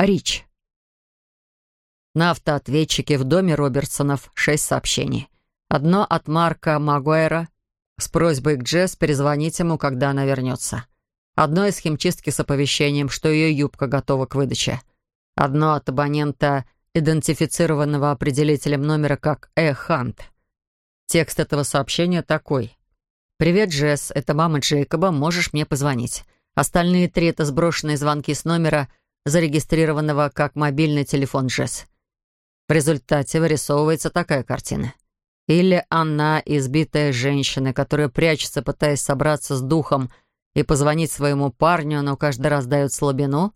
Рич. На автоответчике в доме Робертсонов шесть сообщений. Одно от Марка Магуэра с просьбой к Джесс перезвонить ему, когда она вернется. Одно из химчистки с оповещением, что ее юбка готова к выдаче. Одно от абонента, идентифицированного определителем номера как «Э. Хант». Текст этого сообщения такой. «Привет, Джесс, это мама Джейкоба, можешь мне позвонить?» Остальные три — это сброшенные звонки с номера, зарегистрированного как мобильный телефон Джесс. В результате вырисовывается такая картина. Или она избитая женщина, которая прячется, пытаясь собраться с духом и позвонить своему парню, но каждый раз дает слабину,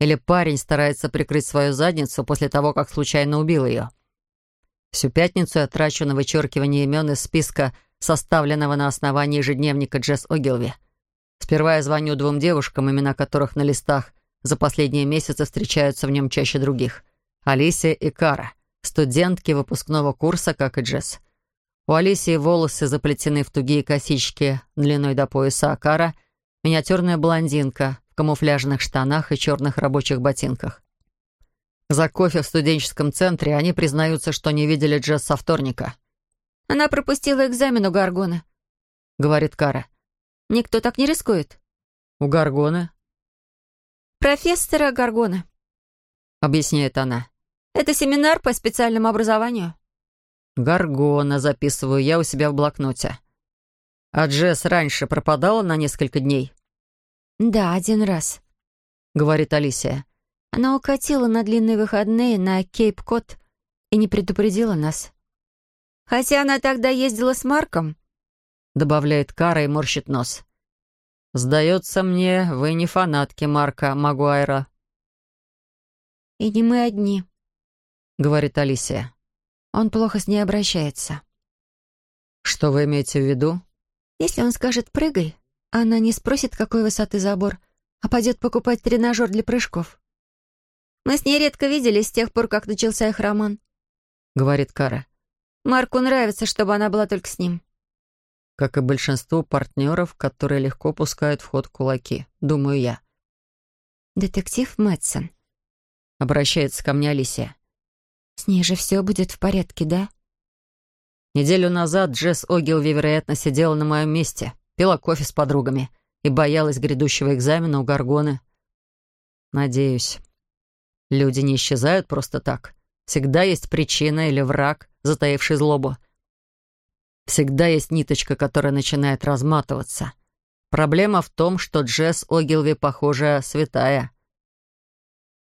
или парень старается прикрыть свою задницу после того, как случайно убил ее. Всю пятницу я трачу на вычеркивание имен из списка, составленного на основании ежедневника Джесс Огилви. Сперва я звоню двум девушкам, имена которых на листах за последние месяцы встречаются в нем чаще других. Алисия и Кара, студентки выпускного курса, как и Джесс. У Алисии волосы заплетены в тугие косички длиной до пояса, а Кара — миниатюрная блондинка в камуфляжных штанах и черных рабочих ботинках. За кофе в студенческом центре они признаются, что не видели Джесс со вторника. «Она пропустила экзамен у Гаргона», — говорит Кара. «Никто так не рискует». «У Гаргона?» «Профессора Гаргона», — объясняет она. «Это семинар по специальному образованию». «Гаргона» записываю я у себя в блокноте. А Джесс раньше пропадала на несколько дней? «Да, один раз», — говорит Алисия. Она укатила на длинные выходные на Кейп-Кот и не предупредила нас. «Хотя она тогда ездила с Марком», — добавляет Кара и морщит нос. «Сдается мне, вы не фанатки Марка Магуайра». «И не мы одни», — говорит Алисия. «Он плохо с ней обращается». «Что вы имеете в виду?» «Если он скажет «прыгай», она не спросит, какой высоты забор, а пойдет покупать тренажер для прыжков. Мы с ней редко виделись с тех пор, как начался их роман», — говорит Кара. «Марку нравится, чтобы она была только с ним». Как и большинству партнеров, которые легко пускают в ход кулаки, думаю я. «Детектив Мэтсон», — обращается ко мне Алисия. «С ней же все будет в порядке, да?» Неделю назад Джесс Огилви, вероятно, сидела на моем месте, пила кофе с подругами и боялась грядущего экзамена у Гаргоны. Надеюсь. Люди не исчезают просто так. Всегда есть причина или враг, затаивший злобу. Всегда есть ниточка, которая начинает разматываться. Проблема в том, что Джесс Огилви, похоже, святая.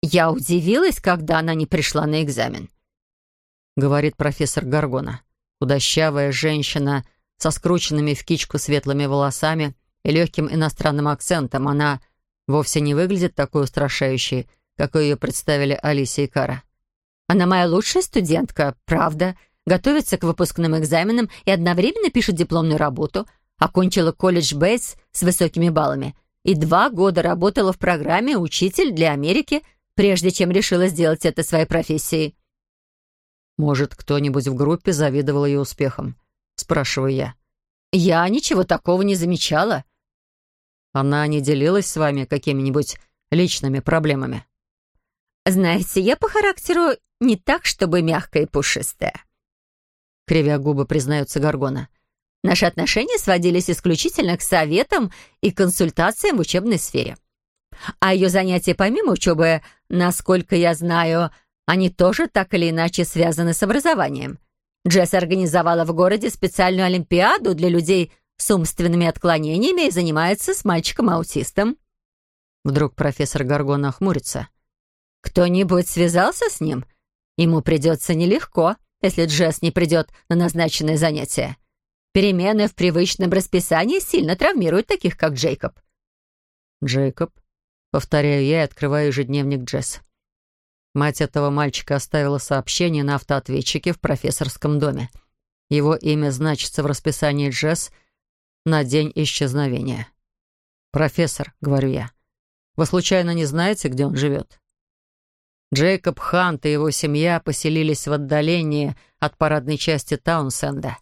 «Я удивилась, когда она не пришла на экзамен», — говорит профессор Гаргона. Худощавая женщина со скрученными в кичку светлыми волосами и легким иностранным акцентом. Она вовсе не выглядит такой устрашающей, какой ее представили Алисия и Кара. «Она моя лучшая студентка, правда. Готовится к выпускным экзаменам и одновременно пишет дипломную работу. Окончила колледж Бейтс с высокими баллами. И два года работала в программе «Учитель для Америки», прежде чем решила сделать это своей профессией». «Может, кто-нибудь в группе завидовал ее успехам?» — спрашиваю я. «Я ничего такого не замечала». «Она не делилась с вами какими-нибудь личными проблемами?» «Знаете, я по характеру не так, чтобы мягкая и пушистая». Кривя губы, признается Гаргона. «Наши отношения сводились исключительно к советам и консультациям в учебной сфере. А ее занятия помимо учебы, насколько я знаю, они тоже так или иначе связаны с образованием. Джесс организовала в городе специальную олимпиаду для людей с умственными отклонениями и занимается с мальчиком-аутистом». Вдруг профессор Гаргона охмурится. Кто-нибудь связался с ним? Ему придется нелегко, если Джесс не придет на назначенное занятие. Перемены в привычном расписании сильно травмируют таких, как Джейкоб. Джейкоб. Повторяю я и открываю ежедневник Джесс. Мать этого мальчика оставила сообщение на автоответчике в профессорском доме. Его имя значится в расписании Джесс на день исчезновения. «Профессор», — говорю я, — «вы случайно не знаете, где он живет?» Джейкоб Хант и его семья поселились в отдалении от парадной части Таунсенда.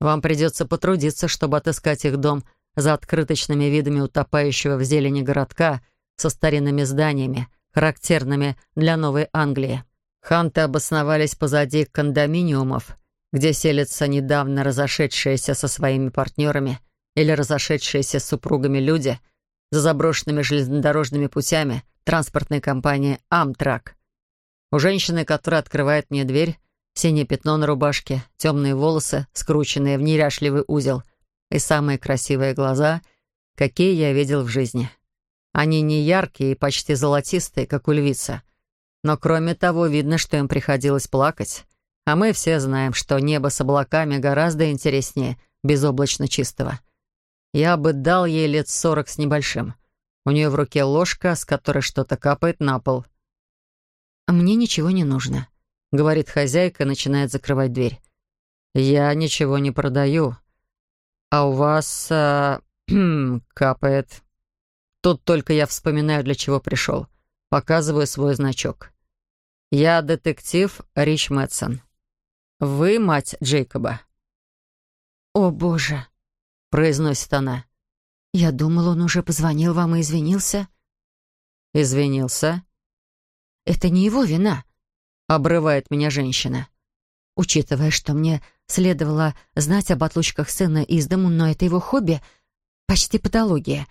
Вам придется потрудиться, чтобы отыскать их дом за открыточными видами утопающего в зелени городка со старинными зданиями, характерными для Новой Англии. Ханты обосновались позади кондоминиумов, где селятся недавно разошедшиеся со своими партнерами или разошедшиеся с супругами люди за заброшенными железнодорожными путями транспортной компании «Амтрак». У женщины, которая открывает мне дверь, синее пятно на рубашке, темные волосы, скрученные в неряшливый узел, и самые красивые глаза, какие я видел в жизни. Они не яркие и почти золотистые, как у львицы. Но кроме того, видно, что им приходилось плакать. А мы все знаем, что небо с облаками гораздо интереснее безоблачно чистого. Я бы дал ей лет сорок с небольшим. У нее в руке ложка, с которой что-то капает на пол. «Мне ничего не нужно», — говорит хозяйка и начинает закрывать дверь. «Я ничего не продаю. А у вас а, капает. Тут только я вспоминаю, для чего пришел. Показываю свой значок. Я детектив Рич Мэтсон. Вы мать Джейкоба?» «О, Боже!» — произносит она. «Я думал, он уже позвонил вам и извинился». «Извинился?» «Это не его вина», — обрывает меня женщина. «Учитывая, что мне следовало знать об отлучках сына из дому, но это его хобби, почти патология.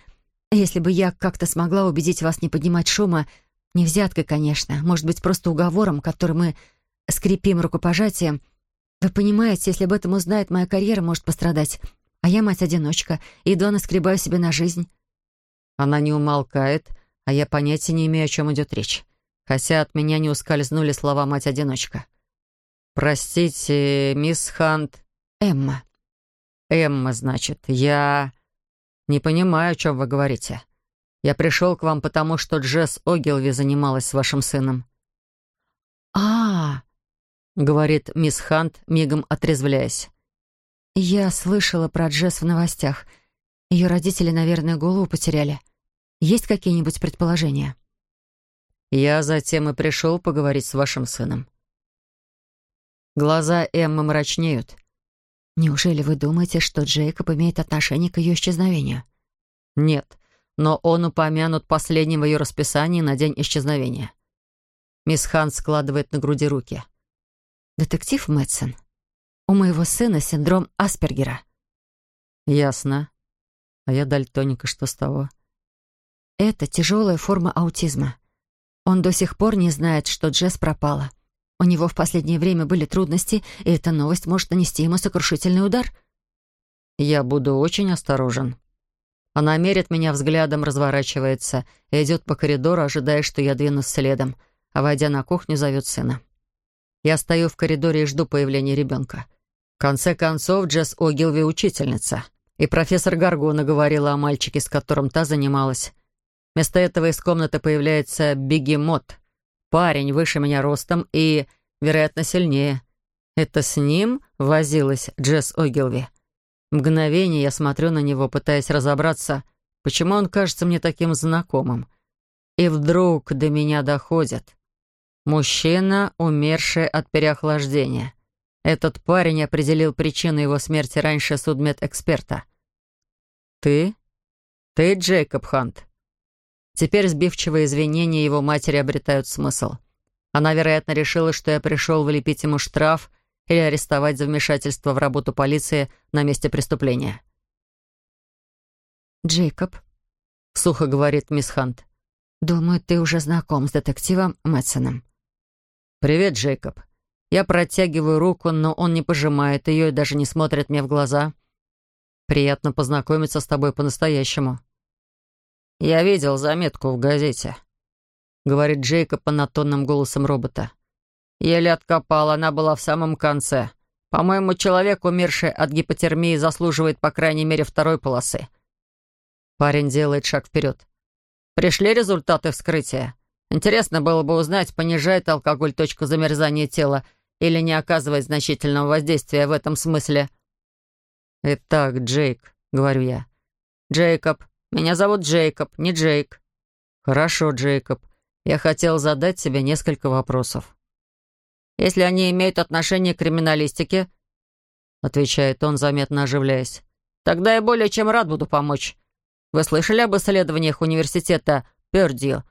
Если бы я как-то смогла убедить вас не поднимать шума, не взяткой, конечно, может быть, просто уговором, который мы скрепим рукопожатием, вы понимаете, если об этом узнает, моя карьера может пострадать, а я мать-одиночка, и едва наскребаю себе на жизнь». Она не умолкает, а я понятия не имею, о чем идет речь хотя от меня не ускользнули слова «мать-одиночка». «Простите, мисс Хант...» «Эмма». «Эмма, значит. Я не понимаю, о чем вы говорите. Я пришел к вам, потому что Джесс Огилви занималась с вашим сыном». «А-а-а», говорит мисс Хант, мигом отрезвляясь. «Я слышала про Джесс в новостях. Ее родители, наверное, голову потеряли. Есть какие-нибудь предположения?» Я затем и пришел поговорить с вашим сыном. Глаза Эммы мрачнеют. Неужели вы думаете, что Джейкоб имеет отношение к ее исчезновению? Нет, но он упомянут последним в ее расписании на день исчезновения. Мисс Хан складывает на груди руки. «Детектив Мэтсон, у моего сына синдром Аспергера». «Ясно. А я дальтоника, что с того?» «Это тяжелая форма аутизма. Он до сих пор не знает, что Джесс пропала. У него в последнее время были трудности, и эта новость может нанести ему сокрушительный удар. «Я буду очень осторожен». Она мерит меня взглядом, разворачивается и идет по коридору, ожидая, что я двинусь следом, а, войдя на кухню, зовет сына. Я стою в коридоре и жду появления ребенка. Конце концов, Джесс Огилви — учительница. И профессор Гаргона говорила о мальчике, с которым та занималась. Вместо этого из комнаты появляется бегемот. Парень выше меня ростом и, вероятно, сильнее. Это с ним возилась Джесс Огилви. Мгновение я смотрю на него, пытаясь разобраться, почему он кажется мне таким знакомым. И вдруг до меня доходит. Мужчина, умерший от переохлаждения. Этот парень определил причину его смерти раньше судмедэксперта. «Ты? Ты Джейкоб Хант?» Теперь сбивчивые извинения его матери обретают смысл. Она, вероятно, решила, что я пришел влепить ему штраф или арестовать за вмешательство в работу полиции на месте преступления. «Джейкоб», — сухо говорит мисс Хант, — «думаю, ты уже знаком с детективом Мэтсоном». «Привет, Джейкоб. Я протягиваю руку, но он не пожимает ее и даже не смотрит мне в глаза. Приятно познакомиться с тобой по-настоящему». «Я видел заметку в газете», — говорит Джейкоб монотонным голосом робота. «Еле откопал, она была в самом конце. По-моему, человек, умерший от гипотермии, заслуживает по крайней мере второй полосы». Парень делает шаг вперед. «Пришли результаты вскрытия? Интересно было бы узнать, понижает алкоголь точку замерзания тела или не оказывает значительного воздействия в этом смысле». «Итак, Джейк», — говорю я. «Джейкоб, меня зовут Джейкоб, не Джейк». «Хорошо, Джейкоб. Я хотел задать тебе несколько вопросов». «Если они имеют отношение к криминалистике», — отвечает он, заметно оживляясь, «тогда я более чем рад буду помочь. Вы слышали об исследованиях университета Пердью?»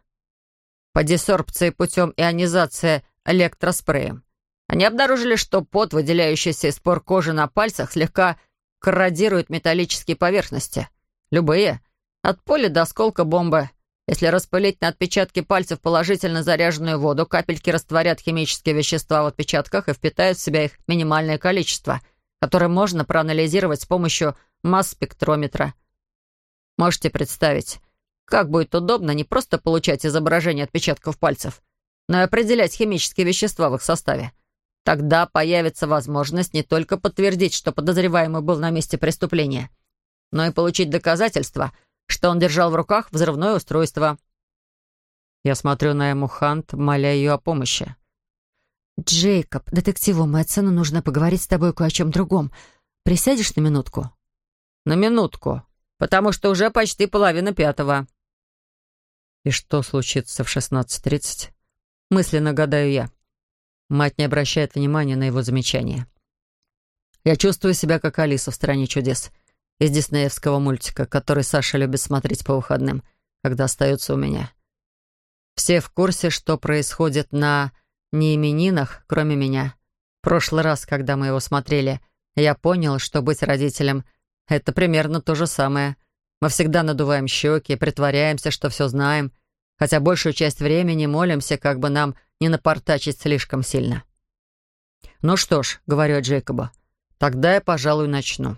по десорбции путем ионизации электроспреем. Они обнаружили, что пот, выделяющийся из пор кожи на пальцах, слегка корродирует металлические поверхности. Любые. От поля до осколка бомбы. Если распылить на отпечатки пальцев положительно заряженную воду, капельки растворят химические вещества в отпечатках и впитают в себя их минимальное количество, которое можно проанализировать с помощью масс-спектрометра. Можете представить, как будет удобно не просто получать изображение отпечатков пальцев, но и определять химические вещества в их составе. Тогда появится возможность не только подтвердить, что подозреваемый был на месте преступления, но и получить доказательства, что он держал в руках взрывное устройство. Я смотрю на Эму Хант, моля ее о помощи. «Джейкоб, детективу Мэтсону нужно поговорить с тобой кое о чем другом. Присядешь на минутку?» «На минутку, потому что уже почти половина пятого». «И что случится в 16.30?» Мысленно гадаю я. Мать не обращает внимания на его замечания. Я чувствую себя как Алиса в «Стране чудес» из диснеевского мультика, который Саша любит смотреть по выходным, когда остается у меня. Все в курсе, что происходит на неименинах, кроме меня. В прошлый раз, когда мы его смотрели, я понял, что быть родителем — это примерно то же самое. Мы всегда надуваем щеки, притворяемся, что все знаем, хотя большую часть времени молимся, как бы нам не напортачить слишком сильно. «Ну что ж», — говорю Джейкобу, — «тогда я, пожалуй, начну».